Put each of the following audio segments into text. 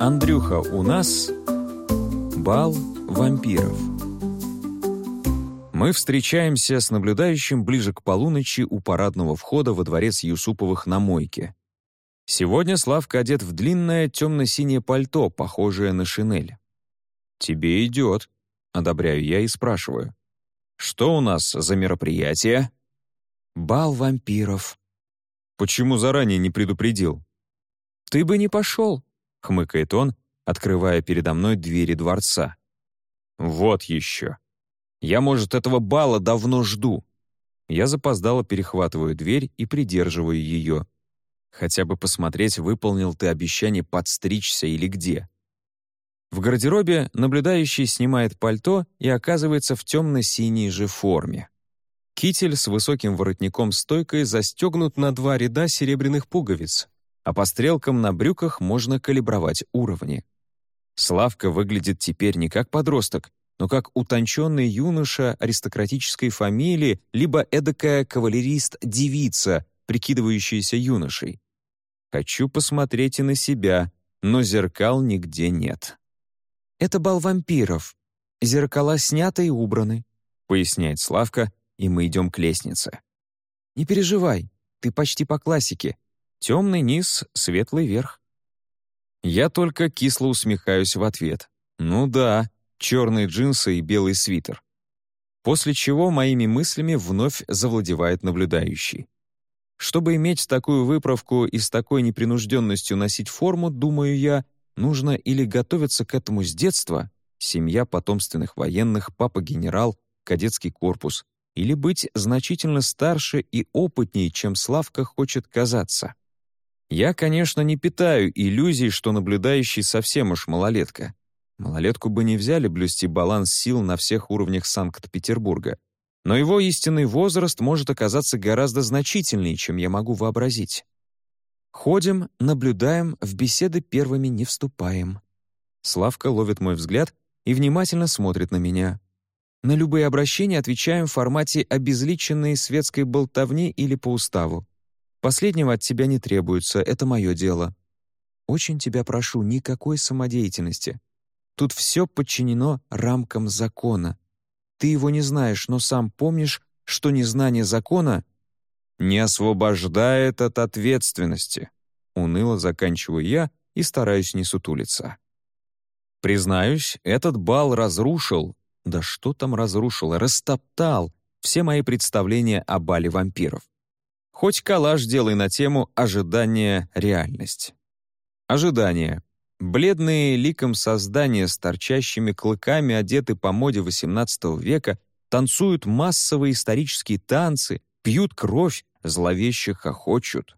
Андрюха, у нас бал вампиров. Мы встречаемся с наблюдающим ближе к полуночи у парадного входа во дворец Юсуповых на мойке. Сегодня Славка одет в длинное темно-синее пальто, похожее на шинель. «Тебе идет», — одобряю я и спрашиваю. «Что у нас за мероприятие?» «Бал вампиров». «Почему заранее не предупредил?» «Ты бы не пошел», — хмыкает он, открывая передо мной двери дворца. «Вот еще. Я, может, этого бала давно жду». Я запоздало перехватываю дверь и придерживаю ее. Хотя бы посмотреть, выполнил ты обещание подстричься или где. В гардеробе наблюдающий снимает пальто и оказывается в темно-синей же форме. Китель с высоким воротником-стойкой застегнут на два ряда серебряных пуговиц, а по стрелкам на брюках можно калибровать уровни. Славка выглядит теперь не как подросток, но как утонченный юноша аристократической фамилии либо эдакая кавалерист-девица, прикидывающаяся юношей. Хочу посмотреть и на себя, но зеркал нигде нет. «Это бал вампиров. Зеркала сняты и убраны», — поясняет Славка, и мы идем к лестнице. «Не переживай, ты почти по классике. Темный низ, светлый верх». Я только кисло усмехаюсь в ответ. «Ну да, черные джинсы и белый свитер». После чего моими мыслями вновь завладевает наблюдающий. Чтобы иметь такую выправку и с такой непринужденностью носить форму, думаю я, нужно или готовиться к этому с детства, семья потомственных военных, папа-генерал, кадетский корпус, или быть значительно старше и опытнее, чем Славка хочет казаться. Я, конечно, не питаю иллюзий, что наблюдающий совсем уж малолетка. Малолетку бы не взяли блюсти баланс сил на всех уровнях Санкт-Петербурга но его истинный возраст может оказаться гораздо значительнее, чем я могу вообразить. Ходим, наблюдаем, в беседы первыми не вступаем. Славка ловит мой взгляд и внимательно смотрит на меня. На любые обращения отвечаем в формате обезличенной светской болтовни или по уставу. Последнего от тебя не требуется, это мое дело. Очень тебя прошу, никакой самодеятельности. Тут все подчинено рамкам закона. Ты его не знаешь, но сам помнишь, что незнание закона не освобождает от ответственности. Уныло заканчиваю я и стараюсь не сутулиться. Признаюсь, этот бал разрушил, да что там разрушил, растоптал все мои представления о бале вампиров. Хоть коллаж делай на тему «Ожидание — реальность». Ожидание Бледные ликом создания с торчащими клыками одеты по моде XVIII века, танцуют массовые исторические танцы, пьют кровь, зловеще хохочут.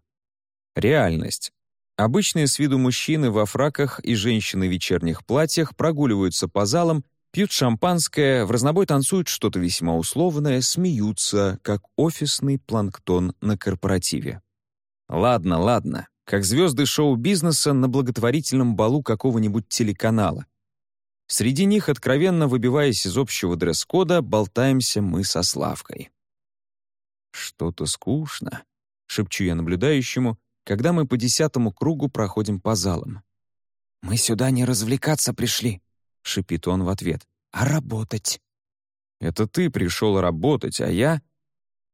Реальность. Обычные с виду мужчины во фраках и женщины в вечерних платьях прогуливаются по залам, пьют шампанское, в разнобой танцуют что-то весьма условное, смеются, как офисный планктон на корпоративе. Ладно, ладно как звезды шоу-бизнеса на благотворительном балу какого-нибудь телеканала. Среди них, откровенно выбиваясь из общего дресс-кода, болтаемся мы со Славкой. «Что-то скучно», — шепчу я наблюдающему, когда мы по десятому кругу проходим по залам. «Мы сюда не развлекаться пришли», — шипит он в ответ, — «а работать». «Это ты пришел работать, а я...»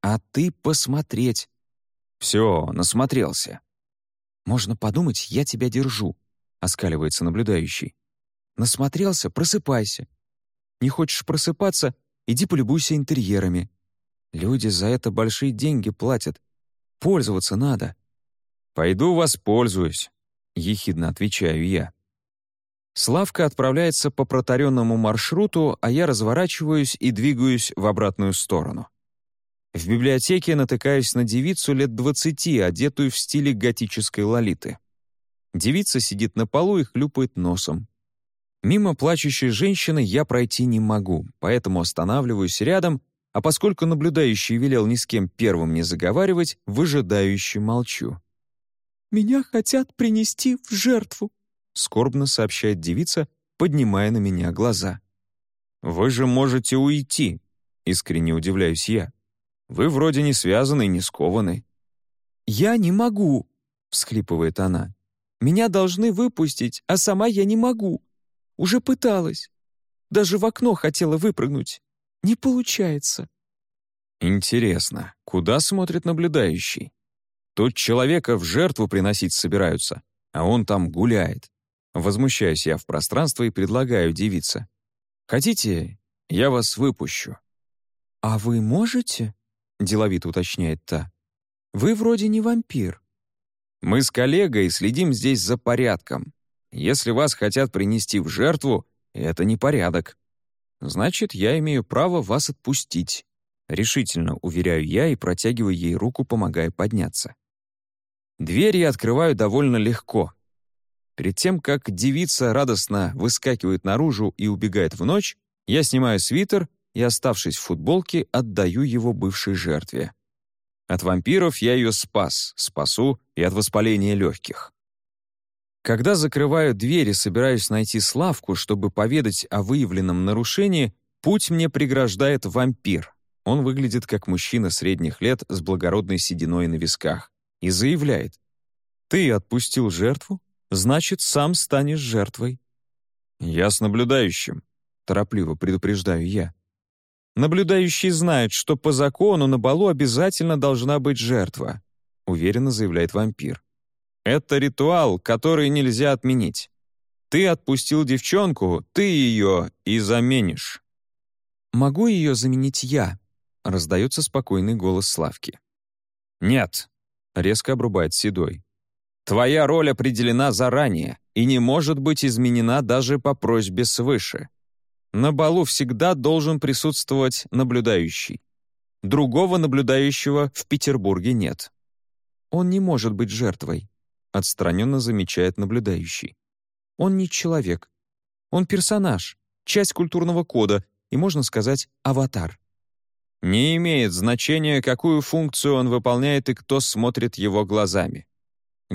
«А ты посмотреть». «Все, насмотрелся. «Можно подумать, я тебя держу», — оскаливается наблюдающий. «Насмотрелся? Просыпайся. Не хочешь просыпаться? Иди полюбуйся интерьерами. Люди за это большие деньги платят. Пользоваться надо». «Пойду воспользуюсь», — ехидно отвечаю я. Славка отправляется по протаренному маршруту, а я разворачиваюсь и двигаюсь в обратную сторону. В библиотеке натыкаюсь на девицу лет двадцати, одетую в стиле готической лолиты. Девица сидит на полу и хлюпает носом. Мимо плачущей женщины я пройти не могу, поэтому останавливаюсь рядом, а поскольку наблюдающий велел ни с кем первым не заговаривать, выжидающе молчу. «Меня хотят принести в жертву», — скорбно сообщает девица, поднимая на меня глаза. «Вы же можете уйти», — искренне удивляюсь я. Вы вроде не связаны, не скованы». «Я не могу», — всхлипывает она. Меня должны выпустить, а сама я не могу. Уже пыталась. Даже в окно хотела выпрыгнуть. Не получается». «Интересно, куда смотрит наблюдающий? Тут человека в жертву приносить собираются, а он там гуляет. Возмущаюсь я в пространство и предлагаю девице. «Хотите, я вас выпущу?» «А вы можете?» — деловито уточняет та. «Вы вроде не вампир». «Мы с коллегой следим здесь за порядком. Если вас хотят принести в жертву, это не порядок. Значит, я имею право вас отпустить». Решительно уверяю я и протягиваю ей руку, помогая подняться. Дверь я открываю довольно легко. Перед тем, как девица радостно выскакивает наружу и убегает в ночь, я снимаю свитер и, оставшись в футболке, отдаю его бывшей жертве. От вампиров я ее спас, спасу и от воспаления легких. Когда закрываю дверь и собираюсь найти Славку, чтобы поведать о выявленном нарушении, путь мне преграждает вампир. Он выглядит как мужчина средних лет с благородной сединой на висках и заявляет. «Ты отпустил жертву? Значит, сам станешь жертвой». «Я с наблюдающим», — торопливо предупреждаю я. «Наблюдающий знает, что по закону на балу обязательно должна быть жертва», — уверенно заявляет вампир. «Это ритуал, который нельзя отменить. Ты отпустил девчонку, ты ее и заменишь». «Могу ее заменить я?» — раздается спокойный голос Славки. «Нет», — резко обрубает Седой. «Твоя роль определена заранее и не может быть изменена даже по просьбе свыше. На балу всегда должен присутствовать наблюдающий. Другого наблюдающего в Петербурге нет». «Он не может быть жертвой», — отстраненно замечает наблюдающий. «Он не человек. Он персонаж, часть культурного кода и, можно сказать, аватар. Не имеет значения, какую функцию он выполняет и кто смотрит его глазами.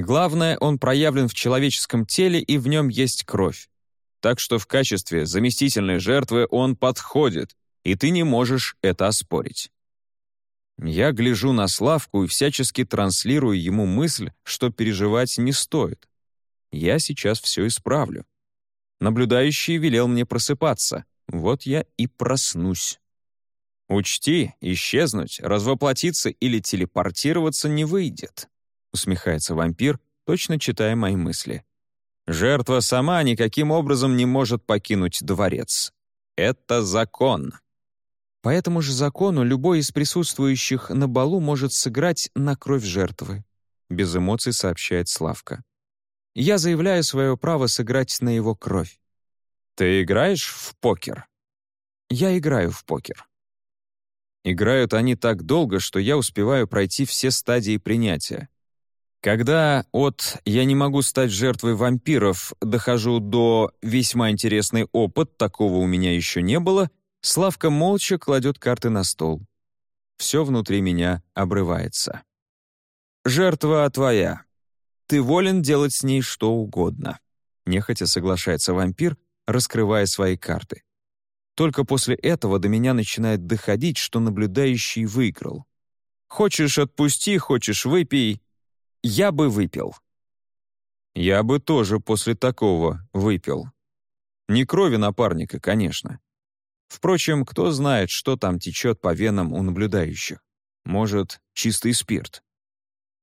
Главное, он проявлен в человеческом теле и в нем есть кровь. Так что в качестве заместительной жертвы он подходит, и ты не можешь это оспорить. Я гляжу на Славку и всячески транслирую ему мысль, что переживать не стоит. Я сейчас все исправлю. Наблюдающий велел мне просыпаться. Вот я и проснусь. «Учти, исчезнуть, развоплотиться или телепортироваться не выйдет», усмехается вампир, точно читая мои мысли. «Жертва сама никаким образом не может покинуть дворец. Это закон». По этому же закону любой из присутствующих на балу может сыграть на кровь жертвы, без эмоций сообщает Славка. Я заявляю свое право сыграть на его кровь. Ты играешь в покер? Я играю в покер. Играют они так долго, что я успеваю пройти все стадии принятия. Когда от «я не могу стать жертвой вампиров» дохожу до «весьма интересный опыт, такого у меня еще не было», Славка молча кладет карты на стол. Все внутри меня обрывается. «Жертва твоя. Ты волен делать с ней что угодно», — нехотя соглашается вампир, раскрывая свои карты. Только после этого до меня начинает доходить, что наблюдающий выиграл. Хочешь — отпусти, хочешь — выпей. Я бы выпил. Я бы тоже после такого выпил. Не крови напарника, конечно. Впрочем, кто знает, что там течет по венам у наблюдающих. Может, чистый спирт.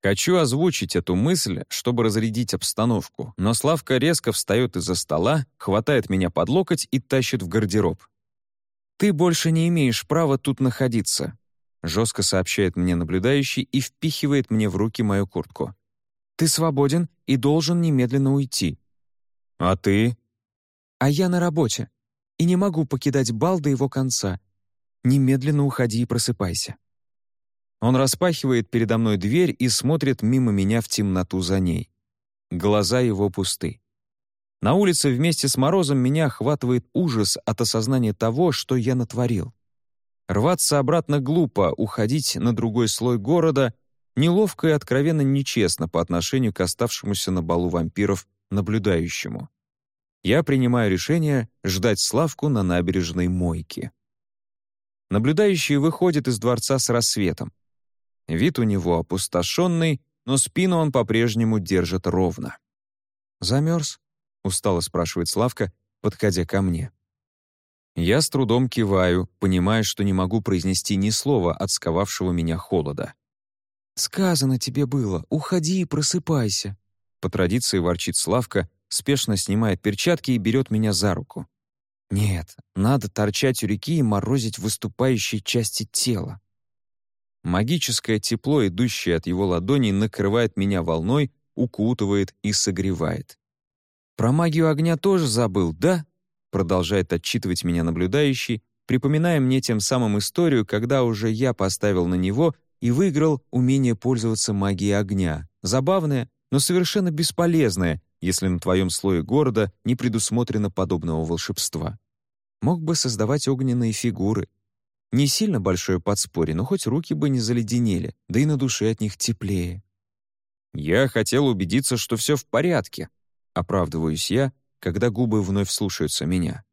Хочу озвучить эту мысль, чтобы разрядить обстановку, но Славка резко встает из-за стола, хватает меня под локоть и тащит в гардероб. «Ты больше не имеешь права тут находиться», жестко сообщает мне наблюдающий и впихивает мне в руки мою куртку. «Ты свободен и должен немедленно уйти». «А ты?» «А я на работе и не могу покидать бал до его конца. Немедленно уходи и просыпайся». Он распахивает передо мной дверь и смотрит мимо меня в темноту за ней. Глаза его пусты. На улице вместе с морозом меня охватывает ужас от осознания того, что я натворил. Рваться обратно глупо, уходить на другой слой города неловко и откровенно нечестно по отношению к оставшемуся на балу вампиров наблюдающему. Я принимаю решение ждать Славку на набережной Мойки. Наблюдающий выходит из дворца с рассветом. Вид у него опустошенный, но спину он по-прежнему держит ровно. «Замерз?» — устало спрашивает Славка, подходя ко мне. Я с трудом киваю, понимая, что не могу произнести ни слова от сковавшего меня холода. «Сказано тебе было, уходи и просыпайся», — по традиции ворчит Славка, спешно снимает перчатки и берет меня за руку. «Нет, надо торчать у реки и морозить выступающие части тела». Магическое тепло, идущее от его ладоней, накрывает меня волной, укутывает и согревает. «Про магию огня тоже забыл, да?» Продолжает отчитывать меня наблюдающий, припоминая мне тем самым историю, когда уже я поставил на него и выиграл умение пользоваться магией огня. Забавное, но совершенно бесполезное, если на твоем слое города не предусмотрено подобного волшебства. Мог бы создавать огненные фигуры. Не сильно большое подспорье, но хоть руки бы не заледенели, да и на душе от них теплее. Я хотел убедиться, что все в порядке. Оправдываюсь я, когда губы вновь слушаются меня.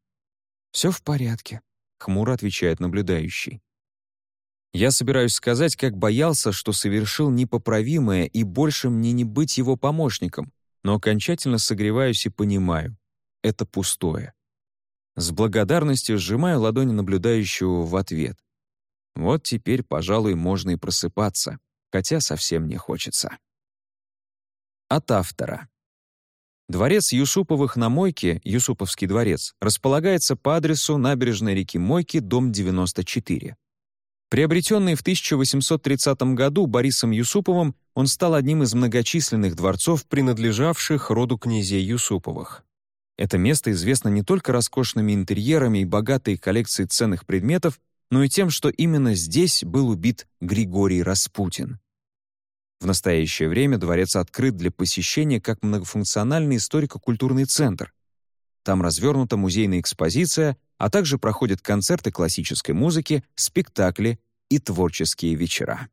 «Все в порядке», — хмуро отвечает наблюдающий. Я собираюсь сказать, как боялся, что совершил непоправимое и больше мне не быть его помощником, но окончательно согреваюсь и понимаю — это пустое. С благодарностью сжимаю ладони наблюдающего в ответ. Вот теперь, пожалуй, можно и просыпаться, хотя совсем не хочется. От автора. Дворец Юсуповых на Мойке, Юсуповский дворец, располагается по адресу набережной реки Мойки, дом 94. Приобретенный в 1830 году Борисом Юсуповым, он стал одним из многочисленных дворцов, принадлежавших роду князей Юсуповых. Это место известно не только роскошными интерьерами и богатой коллекцией ценных предметов, но и тем, что именно здесь был убит Григорий Распутин. В настоящее время дворец открыт для посещения как многофункциональный историко-культурный центр. Там развернута музейная экспозиция, а также проходят концерты классической музыки, спектакли и творческие вечера.